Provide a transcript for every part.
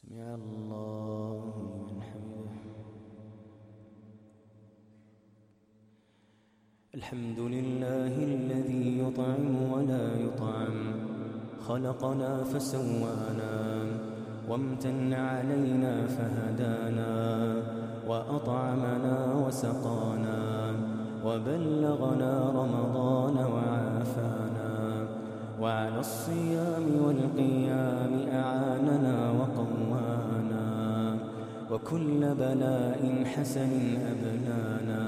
سمع الله لمن حمده. الحمد لله الذي يطعم ولا يطعم خلقنا فسوانا وامتن علينا فهدانا وأطعمنا وسقانا وبلغنا رمضان وعافانا وعلى الصيام والقيام أعاننا وقوانا وكل بلاء حسن أبلانا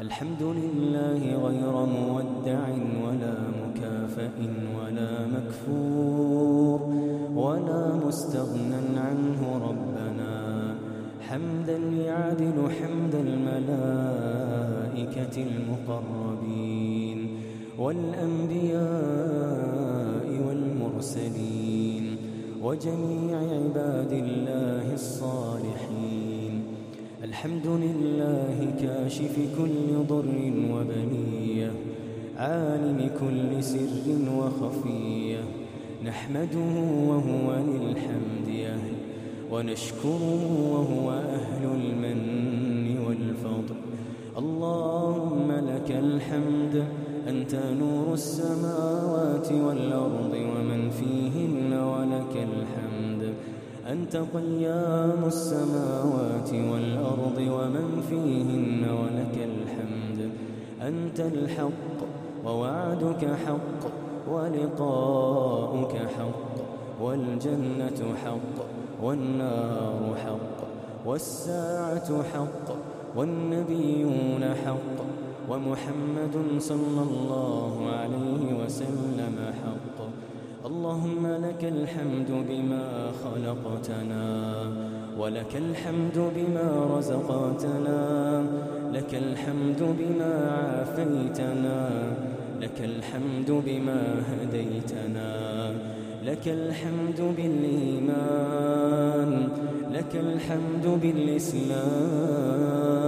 الحمد لله غير مودع ولا مكافئ ولا مكفور ولا مستغنى عنه ربنا. حمدا يعدل حمد الملائكة المقربين والأنبياء والمرسلين. وجميع عباد الله الصالحين. الحمد لله كاشف كل ضر وبلية عالم كل سر وخفية. نحمده وهو للحمد أهل ونشكره وهو أهل المن والفضل. اللهم لك الحمد أنت نور السماوات والأرض ومن فيهن ولك الحمد. أنت قيام السماوات والأرض ومن فيهن ولك الحمد. أنت الحق ووعدك حق ولقاؤك حق والجنة حق والنار حق والساعة حق والنبيون حق ومحمد صلى الله عليه وسلم حق. اللهم لك الحمد بما خلقتنا ولك الحمد بما رزقتنا لك الحمد بما عافيتنا لك الحمد بما هديتنا لك الحمد بالإيمان لك الحمد بالإسلام.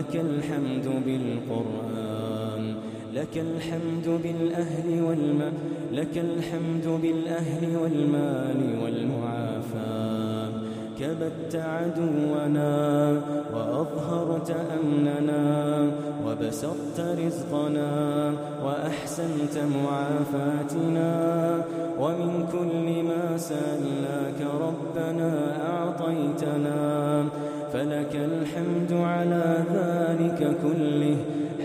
لك الحمد بالقرآن لك الحمد بالأهل والمال لك الحمد بالأهل والمال والمعافاة. كبت عدونا وأظهرت أمننا وبسطت رزقنا وأحسنت معافاتنا. ومن كل ما سألناك ربنا أعطيتنا. فلك الحمد على ذلك كله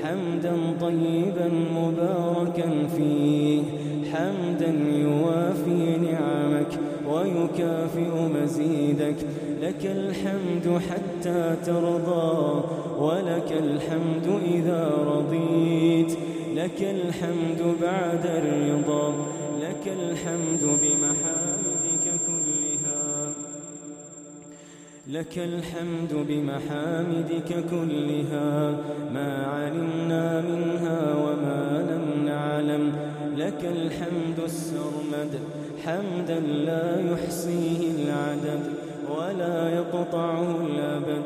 حمدا طيبا مباركا فيه حمدا يوافي نعمك ويكافئ مزيدك. لك الحمد حتى ترضى ولك الحمد إذا رضيت. لك الحمد بعد الرضا لك الحمد بمحامدك لك الحمد بمحامدك كلها ما علمنا منها وما لم نعلم. لك الحمد السرمد حمدا لا يحصيه العدد ولا يقطعه الأبد.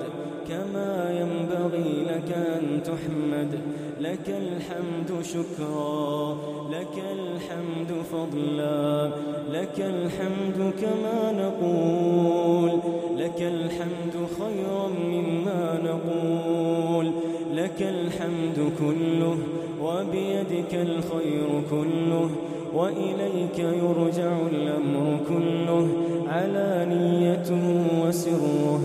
كما ينبغي لك أن تحمد لك الحمد شكرا لك الحمد فضلا لك الحمد كما نقول. لك الحمد خيرا مما نقول. لك الحمد كله وبيدك الخير كله وإليك يرجع الأمر كله. علانيته وسره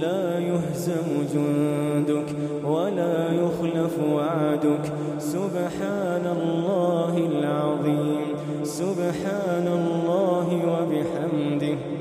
لا يهزم جندك ولا يخلف وعدك. سبحان الله العظيم. سبحان الله وبحمده.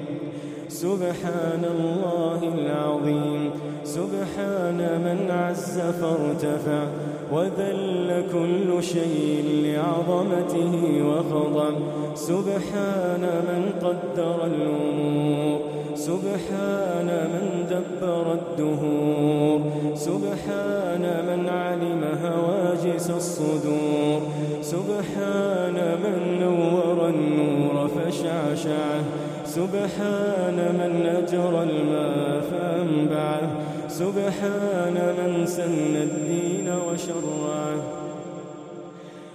سبحان الله العظيم. سبحان من عز فارتفع وذل كل شيء لعظمته وخضع. سبحان من قدر الأمور. سبحان من دبر الدهور. سبحان من علم هواجس الصدور. سبحان من نور النور فشعشعه. سبحان من أجرى الماء فأنبعه. سبحان من سن الدين وشرعه.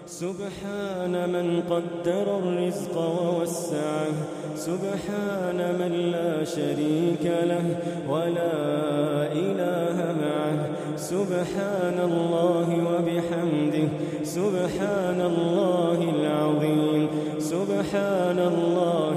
سبحان من قدر الرزق ووسعه. سبحان من لا شريك له ولا إله معه. سبحان الله وبحمده. سبحان الله العظيم. سبحان الله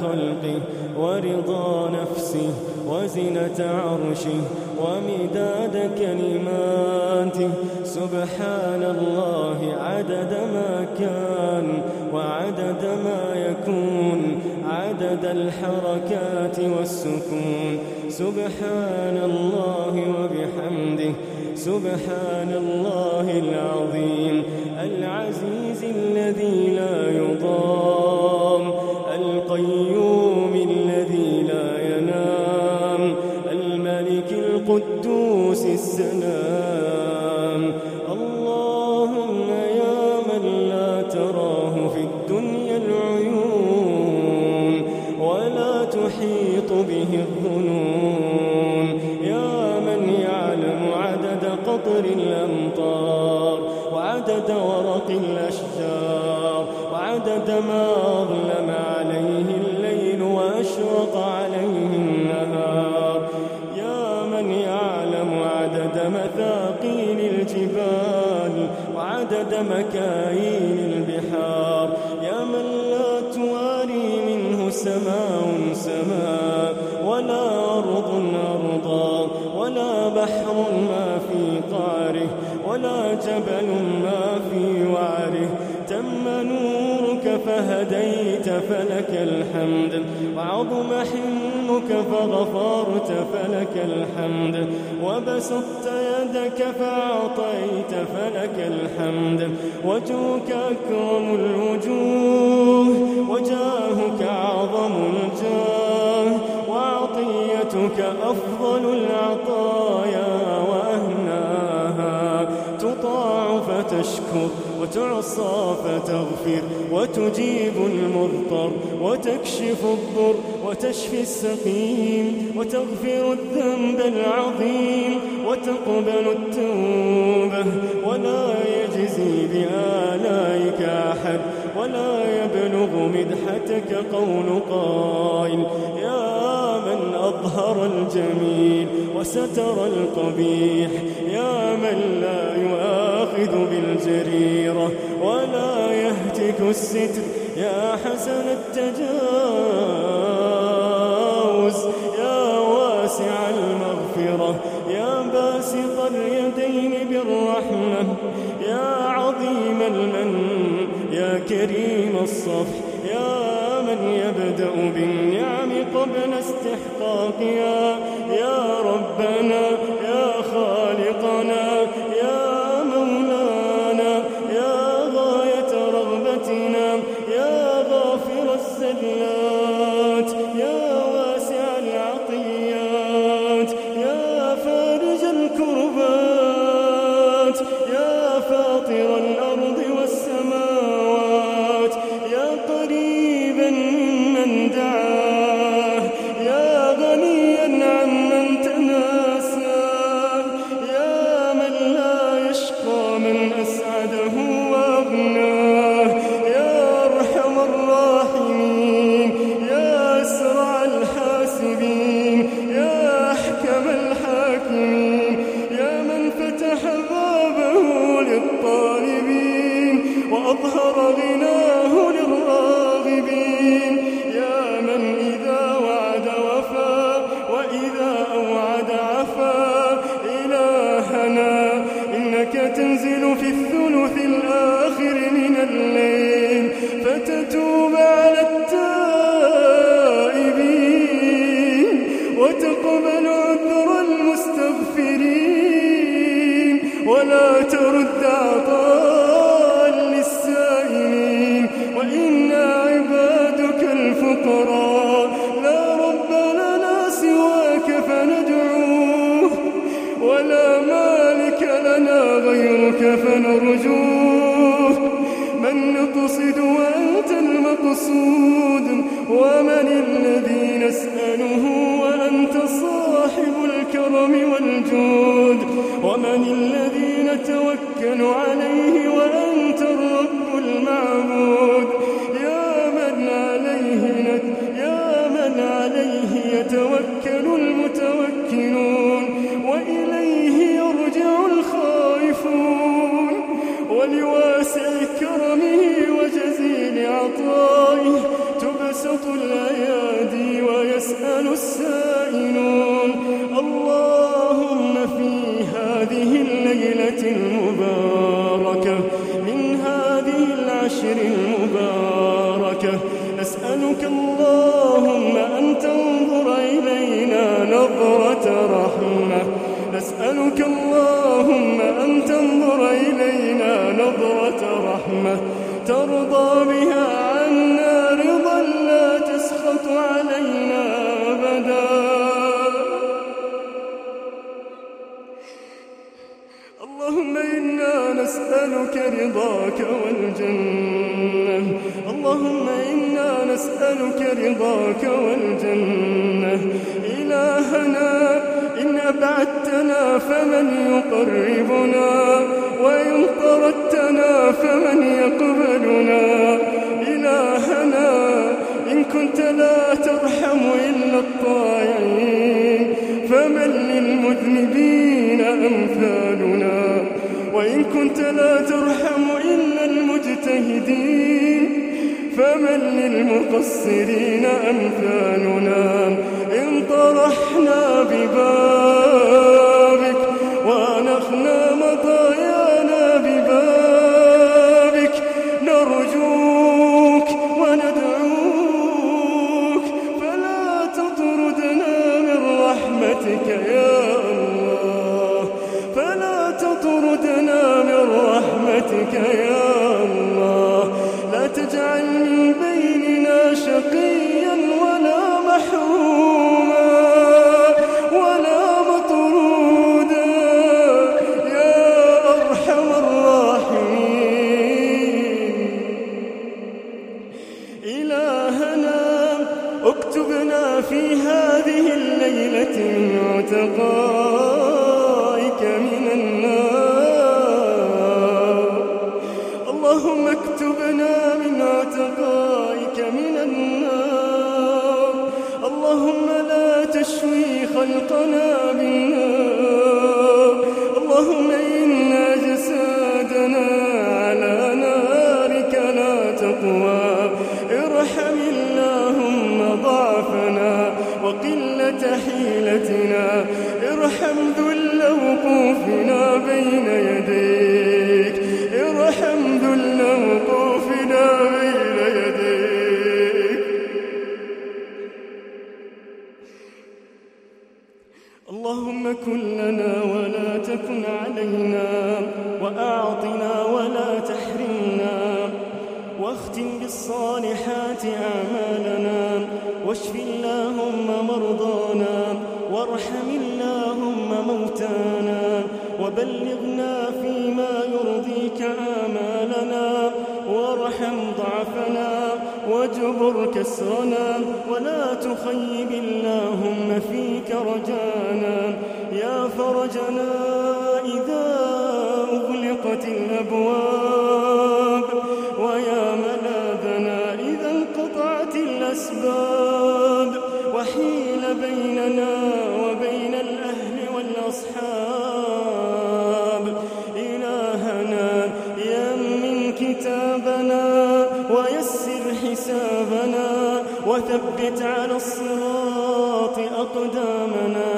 خلقه ورضا نفسه وزنة عرشه ومداد كلماته. سبحان الله عدد ما كان وعدد ما يكون عدد الحركات والسكون. سبحان الله وبحمده سبحان الله العظيم العزيز عدد مثاقيل الجبال وعدد مكايين البحار. يا من لا تواري منه سماء سماء ولا أرض أرضا ولا بحر ما في قاره ولا جبل ما في وعره. فهديت فلك الحمد. وعظم حلمك فغفرت فلك الحمد. وبسطت يدك فأعطيت فلك الحمد. وجهك أكرم الوجوه وجاهك أعظم الجاه. وعطيتك أفضل العطايا وأهناها. تطاع فتشكر وتعصى فتغفر وتجيب المضطر وتكشف الضر وتشفي السقيم وتغفر الذنب العظيم وتقبل التوبة ولا يجزي بآلائك أحد ولا يبلغ مدحتك قول قائل يا من أظهر الجميل وستر القبيح يا من لا يؤاخذ بالجريرة ولا يهتك الستر. يا حسن التجاوز يا واسع المغفرة يا باسط اليدين بالرحمة يا عظيم المن يا كريم الصفح يا من يبدأ بالنعم قبل استحقاقها. يا ربنا غيرك فنرجوه. من نقصد وأنت المقصود. ومن الذي نسأله وأنت صاحب الكرم والجود. ومن الذي نتوكل عليه ترضى بها. وقلة حيلتنا. ارحم ذل وقوفنا بين يديك وثبت على الصراط أقدامنا.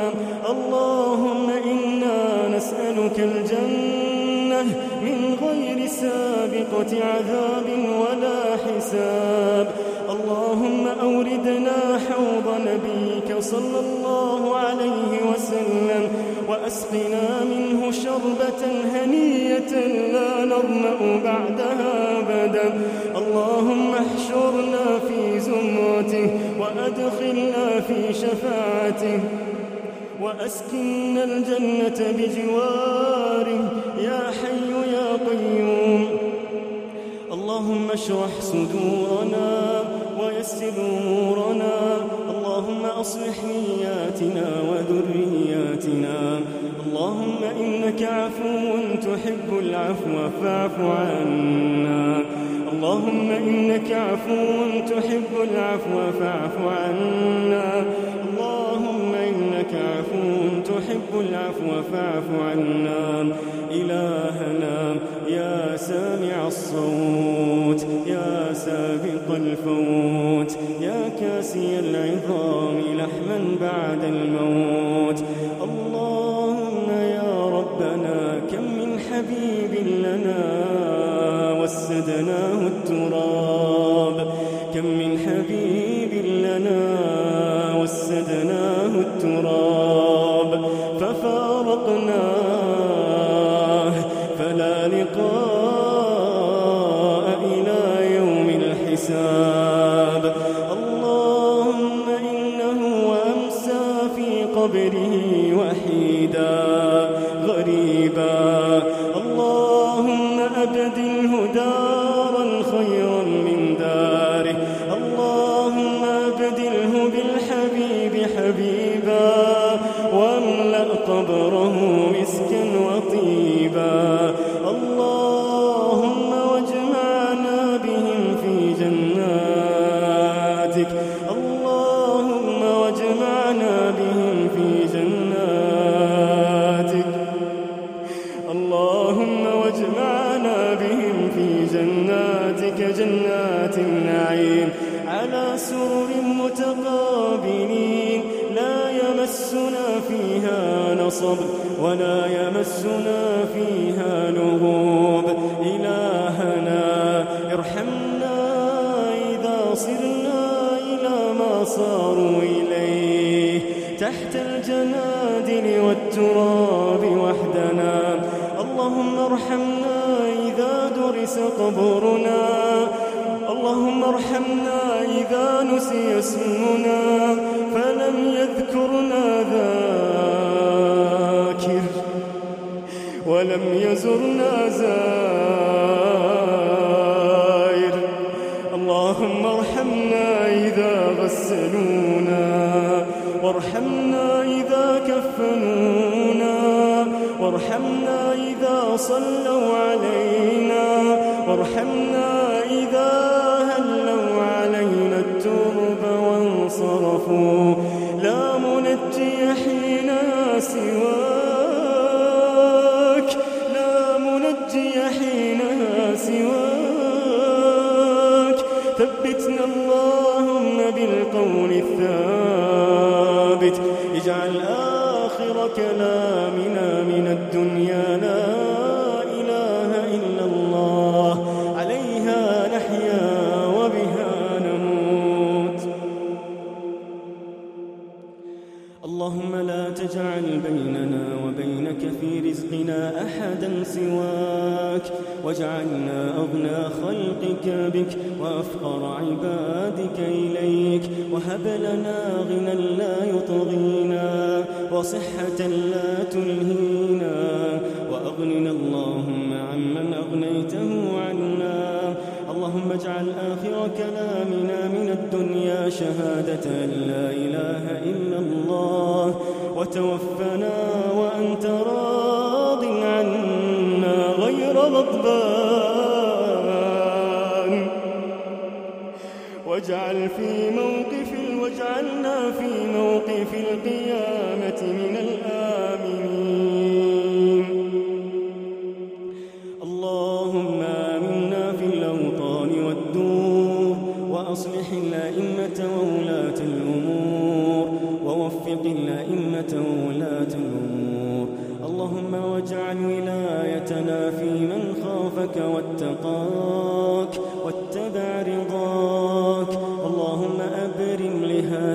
اللهم إنا نسألك الجنة من غير سابقة عذاب ولا حساب. اللهم أوردنا حوض نبيك صلى الله عليه وسلم وأسقنا منه شربة هنية لا نظمأ بعدها أبدا. اللهم زمرته وأدخلنا في شفاعته وأسكننا الجنة بجواره. يا حي يا قيوم اللهم اشرح صدورنا ويسر أمورنا. اللهم أصلح نياتنا وذرياتنا. اللهم إنك عفو تحب العفو فاعف عنا. اللهم إنك عفو تحب العفو فاعف عنا. اللهم إنك عفو تحب العفو فاعف عنا. إلهنا يا سامع الصوت يا سابق الفوت يا كاسي العظام لحما بعد الموت. أبدله بالحبيب حبيبا واملأ قبره ولم يزرنا زائر. اللهم ارحمنا إذا غسلونا وارحمنا إذا كفنونا وارحمنا إذا صلوا علينا وارحمنا سواك واجعلنا أغنى خلقك بك وأفقر عبادك إليك وهب لنا غنى لا يطغينا وصحة لا تلهينا وأغننا اللهم عمن أغنيته عنا. اللهم اجعل آخر كلامنا من الدنيا شهادة أن لا إله إلا الله وتوفنا غضبان واجعل في موقف واجعلنا في موقف القيامة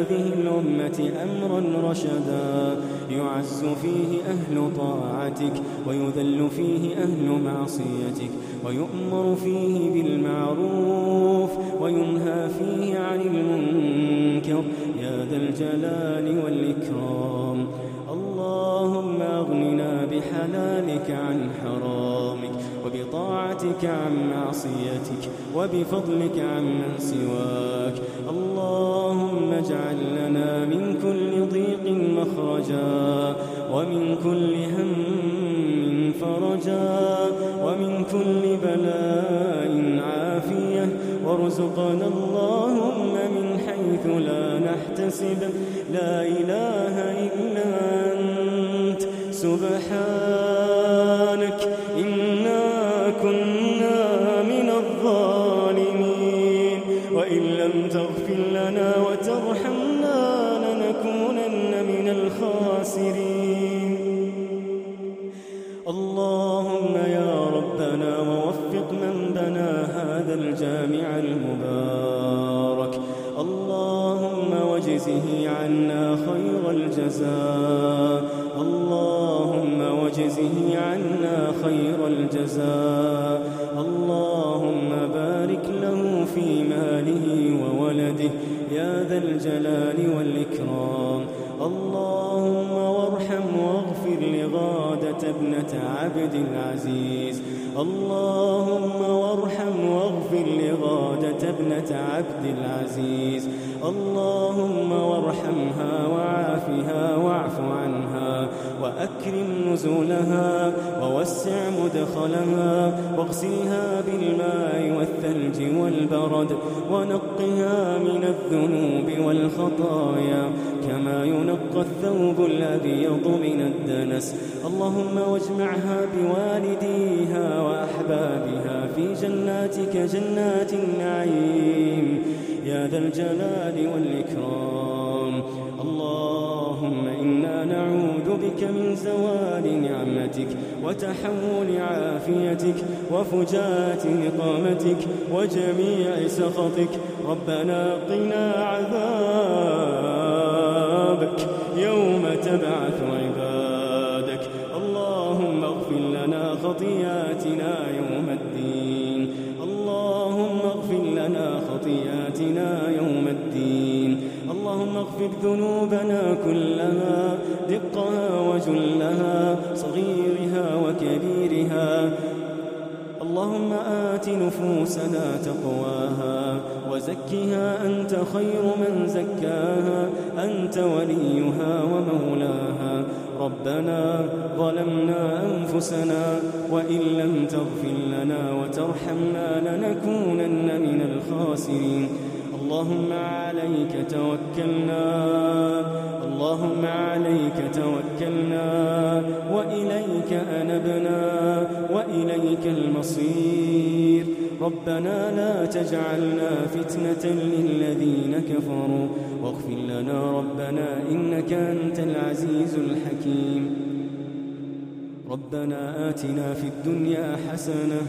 لهذه الأمة أمرا رشدا. يعز فيه أهل طاعتك ويذل فيه أهل معصيتك ويؤمر فيه بالمعروف وينهى فيه عن المنكر. يا ذا الجلال والإكرام. اللهم أغننا بحلالك عن حرامك وبطاعتك عن معصيتك وبفضلك عمن سواك. اللهم اجعل لنا من كل ضيق مخرجا ومن كل هم فرجا ومن كل بلاء عافية. وارزقنا اللهم من حيث لا نحتسب. لا إله إلا أنت. سبحانك عبد العزيز. اللهم وارحم واغفر لغادة ابنة عبد العزيز. اللهم وارحمها وعافها واعف عنها وأكرم نزولها ووسع مدخلها واغسلها بالماء والثلج والبرد ونقها من الذنوب والخطايا كما ينقى الثوب الأبيض من الدنس. اللهم واجمعها بوالديها وأحبابها في جناتك جنات النعيم. يا ذا الجلال والإكرام. اللهم إنا نعوذ بك من زوال نعمتك وتحول عافيتك وفجاة نقامتك وجميع سخطك ربنا قنا عذابك يوم تبعث عبادك. اللهم اغفر لنا خطياتنا يوم الدين. اللهم اغفر لنا خطياتنا يوم الدين. اللهم اغفر ذنوبنا كلها دقها وجلها صغيرها وكبيرها. اللهم نفوسنا تقواها وزكها أنت خير من زكاها أنت وليها ومولاها. ربنا ظلمنا أنفسنا وإن لم تغفر لنا وترحمنا لنكونن من الخاسرين. اللهم عليك توكلنا اللهم عليك توكلنا وإليك أنبنا وإليك المصير. ربنا لا تجعلنا فتنة للذين كفروا واغفر لنا ربنا إنك أنت العزيز الحكيم. ربنا آتنا في الدنيا حسنة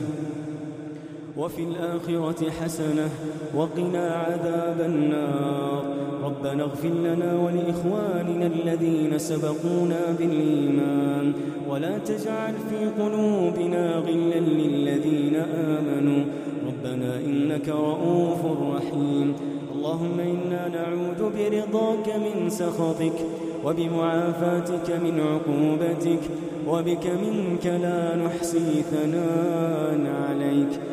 وفي الآخرة حسنة وقنا عذاب النار. ربنا اغفر لنا ولإخواننا الذين سبقونا بالإيمان. ولا تجعل في قلوبنا غلا للذين آمنوا. ربنا إنك رؤوف رحيم. اللهم إنا نعوذ برضاك من سخطك وبمعافاتك من عقوبتك وبك منك لا نحصي ثناء عليك.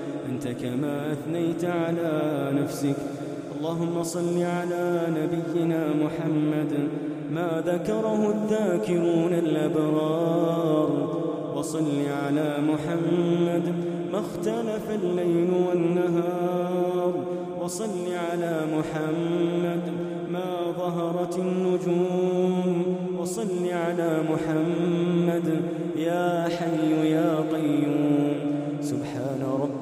كما أثنيت على نفسك. اللهم صل على نبينا محمد. ما ذكره الذاكرون الأبرار. وصل على محمد ما اختلف الليل والنهار. وصل على محمد ما ظهرت النجوم. وصل على محمد يا حي يا قيوم.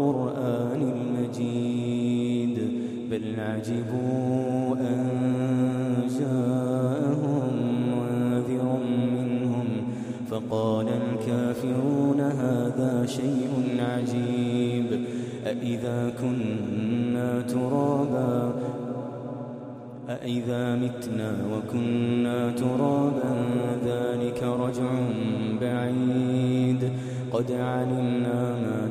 والقرآن المجيد بل عجبوا أن جاءهم منذر منهم فقال الكافرون هذا شيء عجيب أإذا كنا ترابا أإذا متنا وكنا ترابا ذلك رجع بعيد قد علمنا ما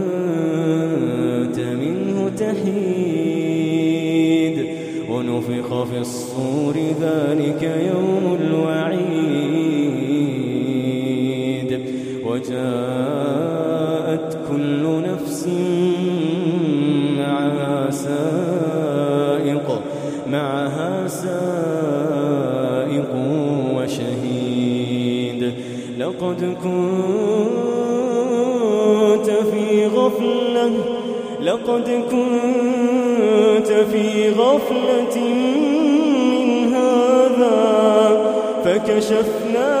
تحيد ونفخ في الصور ذلك يوم الوعيد. وجاءت كل نفس معها سائق معها سائق وشهيد. لقد كنت لقد كنت في غفلة من هذا فكشفنا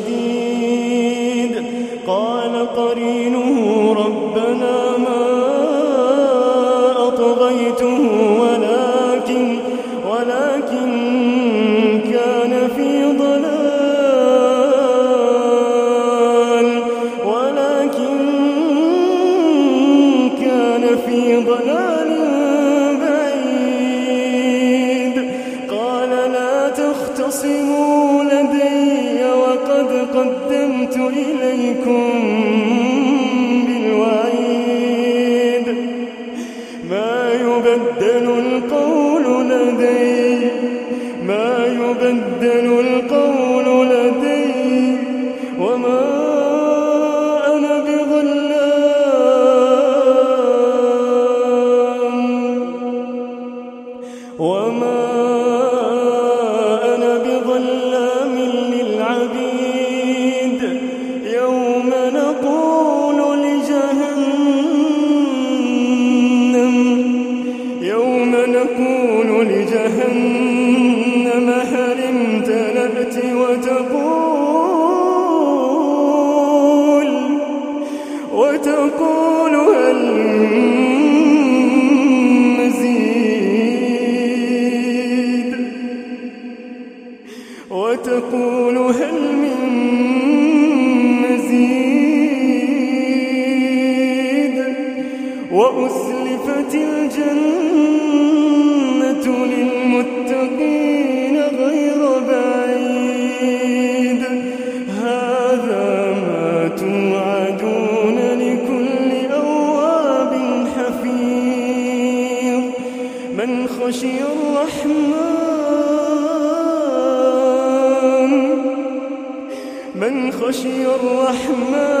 خشي الرحمن. من خشي الرحمن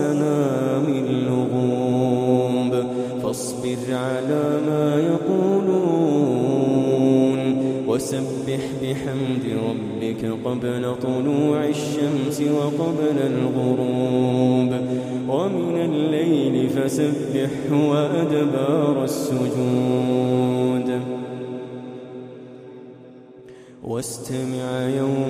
مسنا من لغوب فاصبر على ما يقولون. وسبح بحمد ربك قبل طلوع الشمس وقبل الغروب. ومن الليل فسبحه وأدبار السجود. واستمع يوم